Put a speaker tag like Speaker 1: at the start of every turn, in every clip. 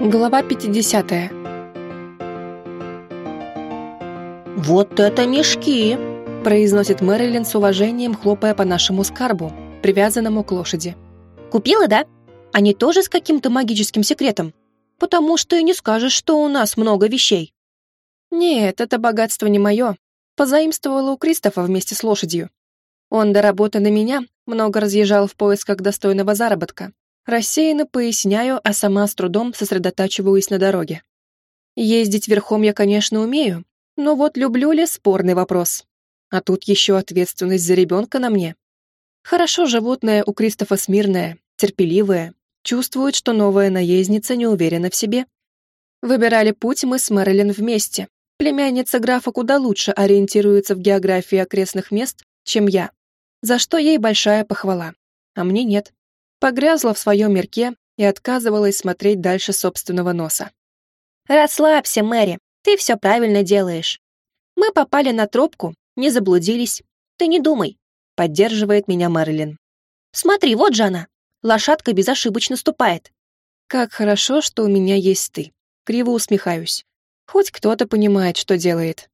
Speaker 1: Глава 50.
Speaker 2: «Вот это мешки!»
Speaker 1: – произносит Мэрилин с уважением, хлопая по нашему скарбу, привязанному к лошади.
Speaker 2: «Купила, да? Они тоже с каким-то магическим секретом? Потому что и не скажешь, что у нас много вещей».
Speaker 1: «Нет, это богатство не мое. Позаимствовала у Кристофа вместе с лошадью. Он до работы на меня много разъезжал в поисках достойного заработка, Рассеянно поясняю, а сама с трудом сосредотачиваюсь на дороге. Ездить верхом я, конечно, умею, но вот люблю ли спорный вопрос. А тут еще ответственность за ребенка на мне. Хорошо животное у Кристофа смирное, терпеливое, чувствует, что новая наездница не уверена в себе. Выбирали путь мы с Мэрилин вместе. Племянница графа куда лучше ориентируется в географии окрестных мест, чем я, за что ей большая похвала, а мне нет погрязла в своем мирке и отказывалась смотреть дальше собственного носа.
Speaker 2: «Расслабься, Мэри, ты все правильно делаешь. Мы попали на тропку, не заблудились. Ты не думай», — поддерживает меня Мэрилин. «Смотри, вот же она. Лошадка безошибочно ступает».
Speaker 1: «Как хорошо, что у меня есть ты». Криво усмехаюсь. Хоть кто-то понимает, что делает.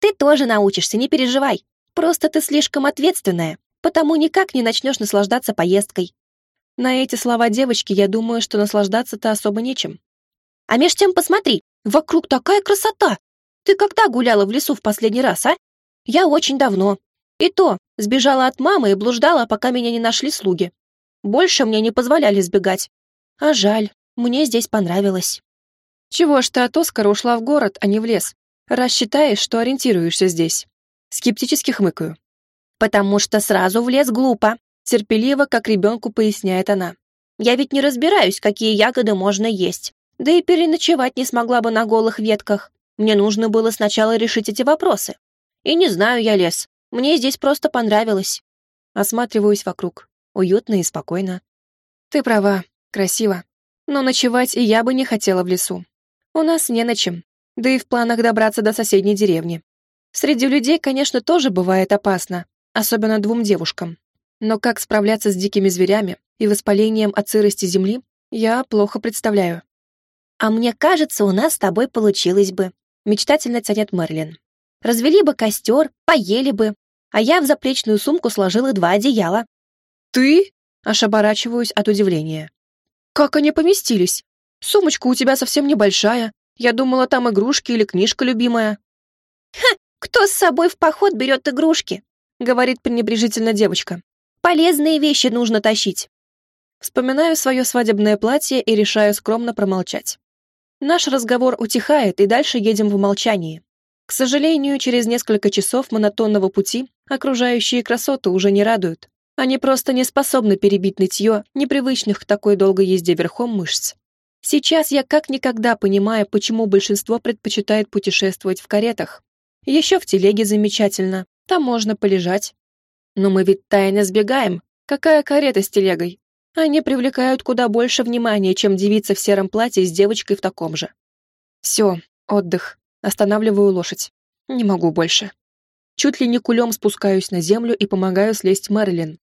Speaker 2: «Ты тоже научишься, не переживай. Просто ты слишком ответственная, потому никак не начнешь наслаждаться поездкой.
Speaker 1: На эти слова девочки я думаю, что наслаждаться-то особо нечем.
Speaker 2: А меж тем посмотри, вокруг такая красота. Ты когда гуляла в лесу в последний раз, а? Я очень давно. И то, сбежала от мамы и блуждала, пока меня не нашли слуги. Больше мне не позволяли сбегать. А жаль, мне здесь понравилось.
Speaker 1: Чего ж ты от Оскара ушла в город, а не в лес? Раз считаешь, что ориентируешься здесь. Скептически хмыкаю.
Speaker 2: Потому что сразу в лес глупо.
Speaker 1: Терпеливо, как ребенку, поясняет она.
Speaker 2: «Я ведь не разбираюсь, какие ягоды можно есть. Да и переночевать не смогла бы на голых ветках. Мне нужно было сначала решить эти вопросы. И не знаю я лес. Мне здесь просто понравилось».
Speaker 1: Осматриваюсь вокруг. Уютно и спокойно. Ты права, красиво. Но ночевать и я бы не хотела в лесу. У нас не на чем. Да и в планах добраться до соседней деревни. Среди людей, конечно, тоже бывает опасно, особенно двум девушкам. Но как справляться с дикими зверями и воспалением от сырости земли, я плохо представляю.
Speaker 2: «А мне кажется, у нас с тобой получилось бы», — мечтательно тянет Мерлин. «Развели бы костер, поели бы, а я в заплечную сумку сложила два одеяла».
Speaker 1: «Ты?» — аж оборачиваюсь от удивления. «Как они поместились? Сумочка у тебя совсем небольшая. Я думала, там игрушки или книжка любимая».
Speaker 2: «Ха! Кто с собой в поход берет игрушки?» — говорит пренебрежительно девочка. Полезные вещи нужно тащить.
Speaker 1: Вспоминаю свое свадебное платье и решаю скромно промолчать. Наш разговор утихает, и дальше едем в молчании. К сожалению, через несколько часов монотонного пути окружающие красоты уже не радуют. Они просто не способны перебить нытье непривычных к такой долгой езде верхом мышц. Сейчас я как никогда понимаю, почему большинство предпочитает путешествовать в каретах. Еще в телеге замечательно, там можно полежать, но мы ведь тайно сбегаем. Какая карета с телегой? Они привлекают куда больше внимания, чем девица в сером платье с девочкой в таком же. Все, отдых. Останавливаю лошадь. Не могу больше. Чуть ли не кулем спускаюсь на землю и помогаю слезть Мэрилин.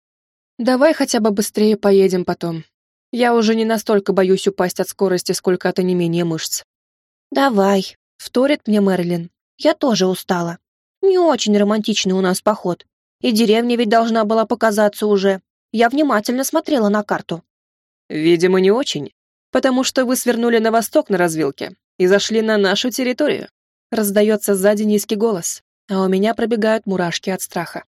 Speaker 1: Давай хотя бы быстрее поедем потом. Я уже не настолько боюсь упасть от скорости, сколько от онемения мышц.
Speaker 2: Давай, вторит мне Мэрилин. Я тоже устала. Не очень романтичный у нас поход. И деревня ведь должна была показаться уже. Я внимательно смотрела на карту.
Speaker 1: Видимо, не очень. Потому что вы свернули на восток на развилке и зашли на нашу территорию. Раздается сзади низкий голос, а у меня пробегают мурашки от страха.